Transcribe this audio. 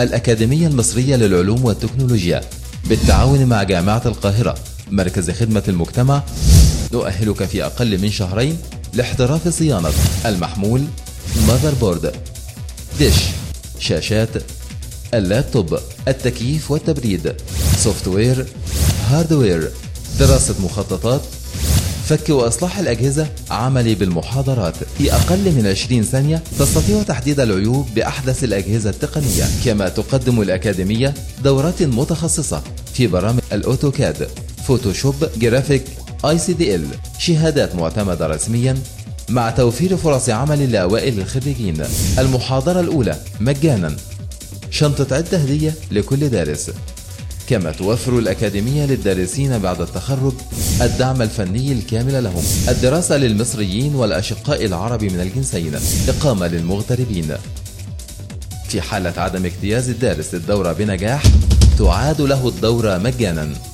الأكاديمية المصرية للعلوم والتكنولوجيا بالتعاون مع جامعة القاهرة مركز خدمة المجتمع نؤهلك في أقل من شهرين لاحتراف صيانة المحمول motherboard dish شاشات اللابتوب التكييف والتبريد software hardware دراسة مخططات فك وإصلاح الأجهزة عملي بالمحاضرات في أقل من 20 ثانية تستطيع تحديد العيوب بأحدث الأجهزة التقنية كما تقدم الأكاديمية دورات متخصصة في برامج ال AutoCAD Photoshop graphic ICDL شهادات معتمدة رسميا مع توفير فرص عمل لأوائل الخريجين. المحاضرة الأولى مجانا. شنطة عدة هدية لكل دارس. كما توفر الأكاديمية للدارسين بعد التخرج الدعم الفني الكامل لهم. الدراسة للمصريين والأشقاء العرب من الجنسين. إقامة للمغتربين. في حالة عدم اجتياز الدارس الدورة بنجاح تعاد له الدورة مجانا.